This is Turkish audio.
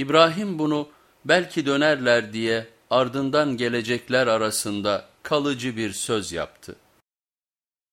İbrahim bunu belki dönerler diye ardından gelecekler arasında kalıcı bir söz yaptı.